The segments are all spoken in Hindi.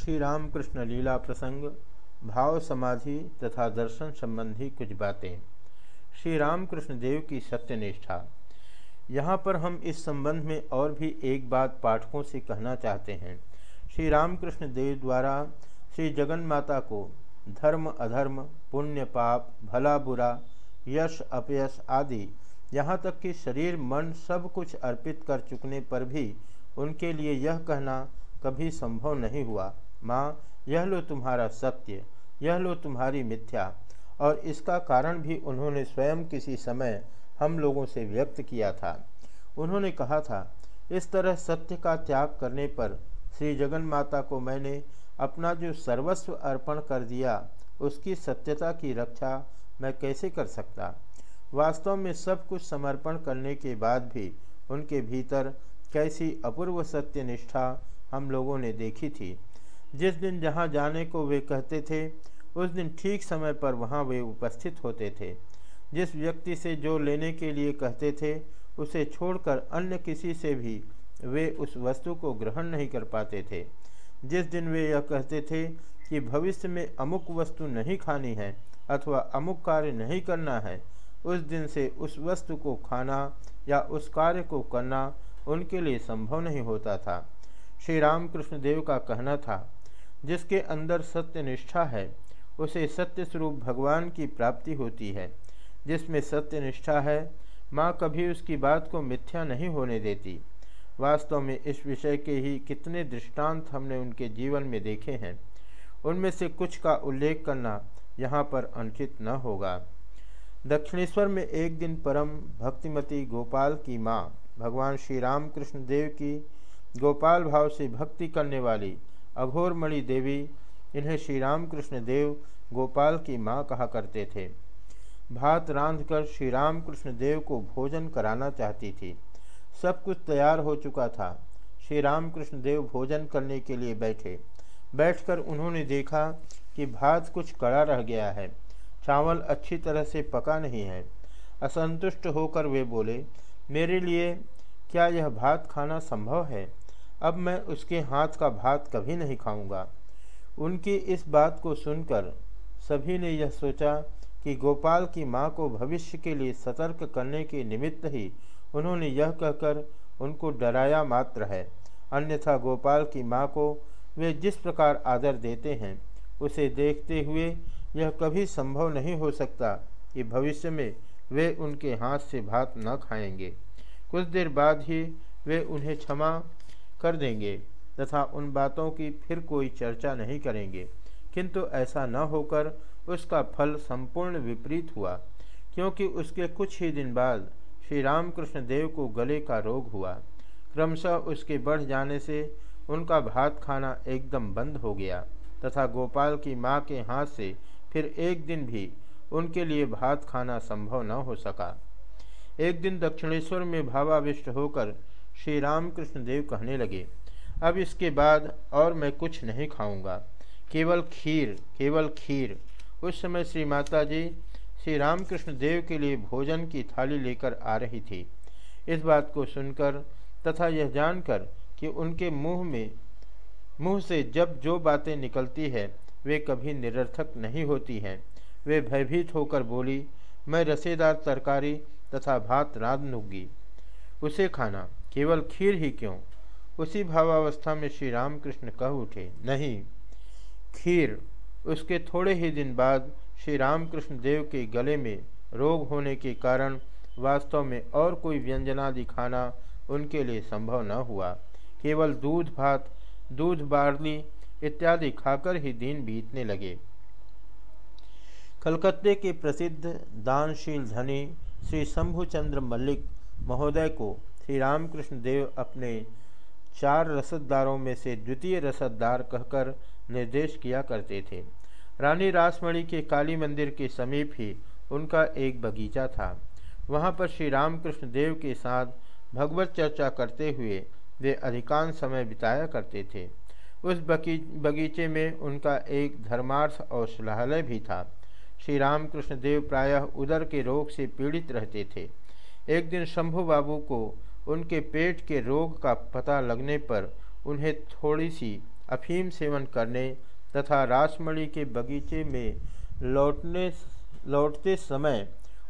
श्री रामकृष्ण लीला प्रसंग, भाव समाधि तथा दर्शन संबंधी कुछ बातें। श्री रामकृष्ण देव की सत्यनिष्ठा। यहाँ पर हम इस संबंध में और भी एक बात पाठकों से कहना चाहते हैं। श्री रामकृष्ण देव द्वारा श्री जगन माता को धर्म, अधर्म, पुण्य, पाप, भला, बुरा, यश, अपयश आदि यहाँ तक कि शरीर, मन सब कुछ अर्पित कर चुकने पर भी उनके लिए यह कहना कभी संभव नहीं हुआ। माँ, यह लो तुम्हारा सत्य, यह लो तुम्हारी मिथ्या। और इसका कारण भी उन्होंने स्वयं किसी समय हम लोगों से व्यक्त किया था। उन्होंने कहा था, इस तरह सत्य का त्याग करने पर श्री जगन माता को मैंने अपना जो सर्वस्व अर्पण कर दिया, उसकी सत्यता की रक्षा मैं कैसे कर सकता? वास्तव में सब कुछ समर्पण करने के बाद भी उनके भीतर कैसी अपूर्व सत्य निष्ठा हम लोगों ने देखी थी। जिस दिन जहाँ जाने को वे कहते थे, उस दिन ठीक समय पर वहाँ वे उपस्थित होते थे। जिस व्यक्ति से जो लेने के लिए कहते थे, उसे छोड़कर अन्य किसी से भी वे उस वस्तु को ग्रहण नहीं कर पाते थे। जिस दिन वे यह कहते थे कि भविष्य में अमुक वस्तु नहीं खानी है अथवा अमुक कार्य नहीं करना है, उस दिन से उस वस्तु को खाना या उस कार्य को करना उनके लिए संभव नहीं होता था। श्री रामकृष्ण देव का कहना था जिसके अंदर सत्य निष्ठा है, उसे सत्य स्वरूप भगवान की प्राप्ति होती है। जिसमें सत्य निष्ठा है, माँ कभी उसकी बात को मिथ्या नहीं होने देती। वास्तव में इस विषय के ही कितने दृष्टांत हमने उनके जीवन में देखे हैं। उनमें से कुछ का उल्लेख करना यहाँ पर अनुचित न होगा। दक्षिणेश्वर में एक दिन परम भक्तिमती गोपाल की माँ, भगवान श्री रामकृष्ण देव की गोपाल भाव से भक्ति करने वाली अघोरमणि देवी, इन्हें श्री रामकृष्ण देव गोपाल की माँ कहा करते थे। भात रांध कर श्री रामकृष्ण देव को भोजन कराना चाहती थी। सब कुछ तैयार हो चुका था। श्री रामकृष्ण देव भोजन करने के लिए बैठे। बैठकर उन्होंने देखा कि भात कुछ कड़ा रह गया है। चावल अच्छी तरह से पका नहीं है। असंतुष्ट होकर वे बोले, मेरे लिए क्या यह भात खाना संभव है? अब मैं उसके हाथ का भात कभी नहीं खाऊँगा। उनकी इस बात को सुनकर सभी ने यह सोचा कि गोपाल की माँ को भविष्य के लिए सतर्क करने के निमित्त ही उन्होंने यह कहकर उनको डराया मात्र है। अन्यथा गोपाल की माँ को वे जिस प्रकार आदर देते हैं, उसे देखते हुए यह कभी संभव नहीं हो सकता कि भविष्य में वे उनके हाथ से भात न खाएँगे। कुछ देर बाद ही वे उन्हें क्षमा कर देंगे तथा उन बातों की फिर कोई चर्चा नहीं करेंगे। किंतु ऐसा न होकर उसका फल संपूर्ण विपरीत हुआ, क्योंकि उसके कुछ ही दिन बाद श्री रामकृष्ण देव को गले का रोग हुआ। क्रमशः उसके बढ़ जाने से उनका भात खाना एकदम बंद हो गया तथा गोपाल की माँ के हाथ से फिर एक दिन भी उनके लिए भात खाना संभव न हो सका। एक दिन दक्षिणेश्वर में भावाविष्ट होकर श्री रामकृष्ण देव कहने लगे, अब इसके बाद और मैं कुछ नहीं खाऊँगा। केवल खीर केवल खीर। उस समय श्री माता जी श्री रामकृष्ण देव के लिए भोजन की थाली लेकर आ रही थी। इस बात को सुनकर तथा यह जानकर कि उनके मुँह में, मुँह से जब जो बातें निकलती है, वे कभी निरर्थक नहीं होती हैं। वे भयभीत होकर बोली, मैं रसेदार तरकारी तथा भात रात लूँगी। उसे खाना। केवल खीर ही क्यों? उसी भावावस्था में श्री रामकृष्ण कह उठे, नहीं, खीर, उसके थोड़े ही दिन बाद श्री रामकृष्ण देव के गले में रोग होने के कारण वास्तव में और कोई व्यंजनादि खाना उनके लिए संभव न हुआ। केवल दूध, भात, दूध, बार्ली इत्यादि खाकर ही दिन बीतने लगे। कलकत्ते के प्रसिद्ध दानशील धनी श्री शंभुचंद्र मल्लिक महोदय को श्री रामकृष्ण देव अपने चार रसददारों में से द्वितीय रसददार कहकर निर्देश किया करते थे। रानी रासमणि के काली मंदिर के समीप ही उनका एक बगीचा था। वहाँ पर श्री रामकृष्ण देव के साथ भगवत चर्चा करते हुए वे अधिकांश समय बिताया करते थे। उस बगीचे में उनका एक धर्मार्थ और औषधालय भी था। श्री रामकृष्ण देव प्रायः उदर के रोग से पीड़ित रहते थे। एक दिन शंभु बाबू को उनके पेट के रोग का पता लगने पर उन्हें थोड़ी सी अफीम सेवन करने तथा रासमणी के बगीचे में लौटने लौटते समय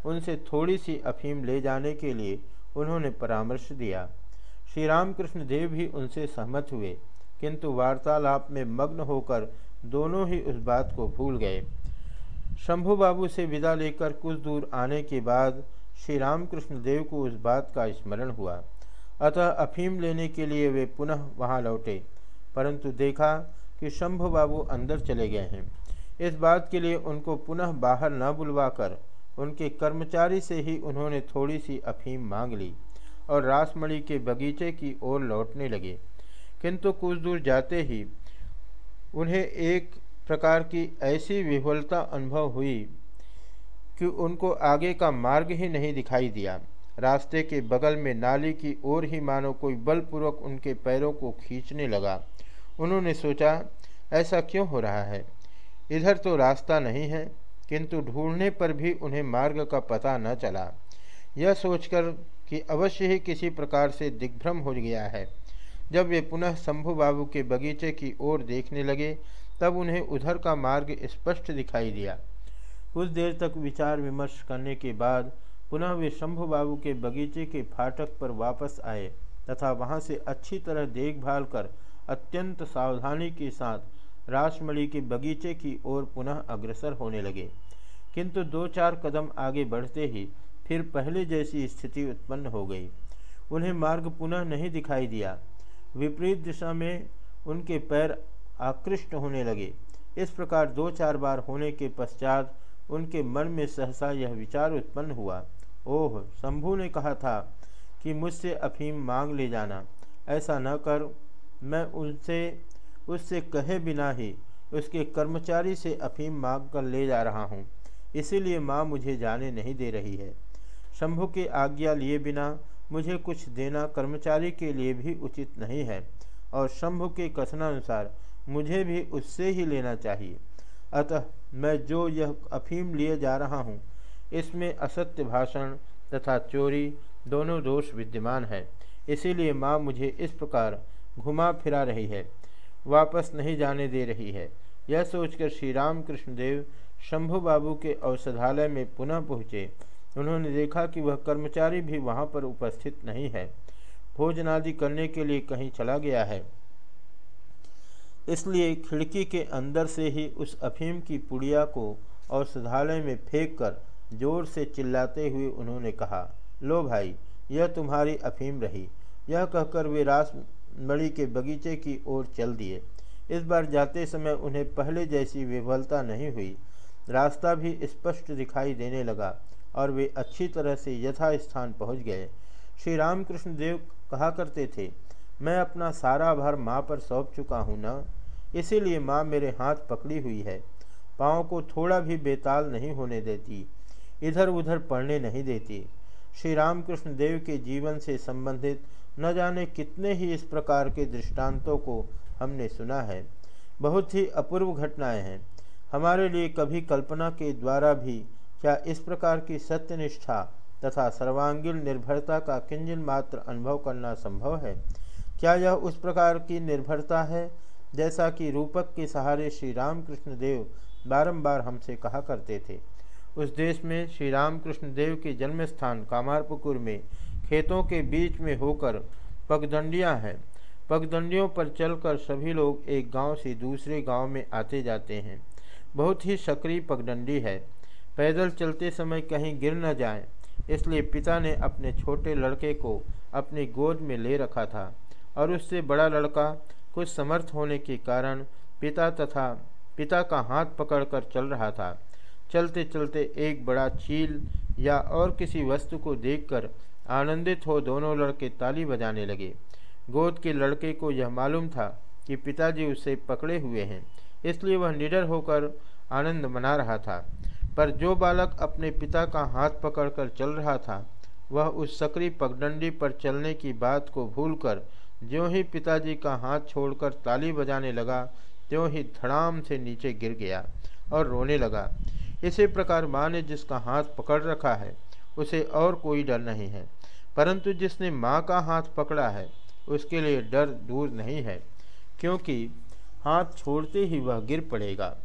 उनसे थोड़ी सी अफीम ले जाने के लिए उन्होंने परामर्श दिया। श्री रामकृष्ण देव भी उनसे सहमत हुए, किंतु वार्तालाप में मग्न होकर दोनों ही उस बात को भूल गए। शंभू बाबू से विदा लेकर कुछ दूर आने के बाद श्री रामकृष्ण देव को उस बात का स्मरण हुआ। अतः अफीम लेने के लिए वे पुनः वहाँ लौटे। परंतु देखा कि शंभु बाबू अंदर चले गए हैं। इस बात के लिए उनको पुनः बाहर न बुलवाकर उनके कर्मचारी से ही उन्होंने थोड़ी सी अफीम मांग ली और रासमणी के बगीचे की ओर लौटने लगे। किंतु कुछ दूर जाते ही उन्हें एक प्रकार की ऐसी विह्वलता अनुभव हुई कि उनको आगे का मार्ग ही नहीं दिखाई दिया। रास्ते के बगल में नाली की ओर ही मानो कोई बलपूर्वक उनके पैरों को खींचने लगा। उन्होंने सोचा, ऐसा क्यों हो रहा है? इधर तो रास्ता नहीं है, किंतु ढूँढने पर भी उन्हें मार्ग का पता न चला। यह सोचकर कि अवश्य ही किसी प्रकार से दिग्भ्रम हो गया है। जब वे पुनः शंभु बाबू के बगीचे की ओर देखने लगे, तब उन्हें उधर का मार्ग स्पष्ट दिखाई दिया। कुछ देर तक विचार विमर्श करने के बाद पुनः वे शंभु बाबू के बगीचे के फाटक पर वापस आए तथा वहाँ से अच्छी तरह देखभाल कर अत्यंत सावधानी के साथ रासमणी के बगीचे की ओर पुनः अग्रसर होने लगे। किंतु दो चार कदम आगे बढ़ते ही फिर पहले जैसी स्थिति उत्पन्न हो गई। उन्हें मार्ग पुनः नहीं दिखाई दिया। विपरीत दिशा में उनके पैर आकृष्ट होने लगे। इस प्रकार दो चार बार होने के पश्चात उनके मन में सहसा यह विचार उत्पन्न हुआ। ओह, शंभू ने कहा था कि मुझसे अफीम मांग ले जाना। ऐसा न कर, मैं उनसे, उससे कहे बिना ही उसके कर्मचारी से अफीम मांग कर ले जा रहा हूँ। इसीलिए माँ मुझे जाने नहीं दे रही है। शंभु की आज्ञा लिए बिना मुझे कुछ देना कर्मचारी के लिए भी उचित नहीं है और शंभु के कथनानुसार मुझे भी उससे ही लेना चाहिए। अतः मैं जो यह अफीम लिए जा रहा हूँ, इसमें असत्य भाषण तथा चोरी दोनों दोष विद्यमान है। इसीलिए माँ मुझे इस प्रकार घुमा फिरा रही है, वापस नहीं जाने दे रही है। यह सोचकर श्री राम कृष्णदेव शंभु बाबू के औषधालय में पुनः पहुँचे। उन्होंने देखा कि वह कर्मचारी भी वहाँ पर उपस्थित नहीं है। भोजनादि करने के लिए कहीं चला गया है। इसलिए खिड़की के अंदर से ही उस अफीम की पुड़िया को औषधालय में फेंक कर ज़ोर से चिल्लाते हुए उन्होंने कहा, लो भाई, यह तुम्हारी अफीम रही यह कहकर वे रास मणि के बगीचे की ओर चल दिए। इस बार जाते समय उन्हें पहले जैसी विफलता नहीं हुई। रास्ता भी स्पष्ट दिखाई देने लगा और वे अच्छी तरह से यथास्थान पहुँच गए। श्री रामकृष्ण देव कहा करते थे मैं अपना सारा भार माँ पर सौंप चुका हूँ न। इसीलिए माँ मेरे हाथ पकड़ी हुई है। पाँव को थोड़ा भी बेताल नहीं होने देती। इधर उधर पढ़ने नहीं देती। श्री रामकृष्ण देव के जीवन से संबंधित न जाने कितने ही इस प्रकार के दृष्टांतों को हमने सुना है। बहुत ही अपूर्व घटनाएँ हैं। हमारे लिए कभी कल्पना के द्वारा भी क्या इस प्रकार की सत्यनिष्ठा तथा सर्वांगीण निर्भरता का किंजन मात्र अनुभव करना संभव है? क्या यह उस प्रकार की निर्भरता है? जैसा कि रूपक के सहारे श्री रामकृष्ण देव बारम्बार हमसे कहा करते थे। उस देश में श्री रामकृष्ण देव के जन्म स्थान कामारपुकुर में खेतों के बीच में होकर पगदंडियाँ हैं। पगदंडियों पर चलकर सभी लोग एक गाँव से दूसरे गाँव में आते जाते हैं। बहुत ही सक्रिय पगडंडी है। पैदल चलते समय कहीं गिर न जाए, इसलिए पिता ने अपने छोटे लड़के को अपनी गोद में ले रखा था। और उससे बड़ा लड़का कुछ समर्थ होने के कारण पिता तथा पिता का हाथ पकड़कर चल रहा था। चलते चलते एक बड़ा चील या और किसी वस्तु को देखकर आनंदित हो दोनों लड़के ताली बजाने लगे। गोद के लड़के को यह मालूम था कि पिताजी उसे पकड़े हुए हैं, इसलिए वह निडर होकर आनंद मना रहा था। पर जो बालक अपने पिता का हाथ पकड़कर चल रहा था, वह उस सक्रिय पगडंडी पर चलने की बात को भूलकर ज्यों ही पिताजी का हाथ छोड़कर ताली बजाने लगा, त्यों ही धड़ाम से नीचे गिर गया और रोने लगा। इसी प्रकार माँ ने जिसका हाथ पकड़ रखा है, उसे और कोई डर नहीं है। परंतु जिसने माँ का हाथ पकड़ा है, उसके लिए डर दूर नहीं है, क्योंकि हाथ छोड़ते ही वह गिर पड़ेगा।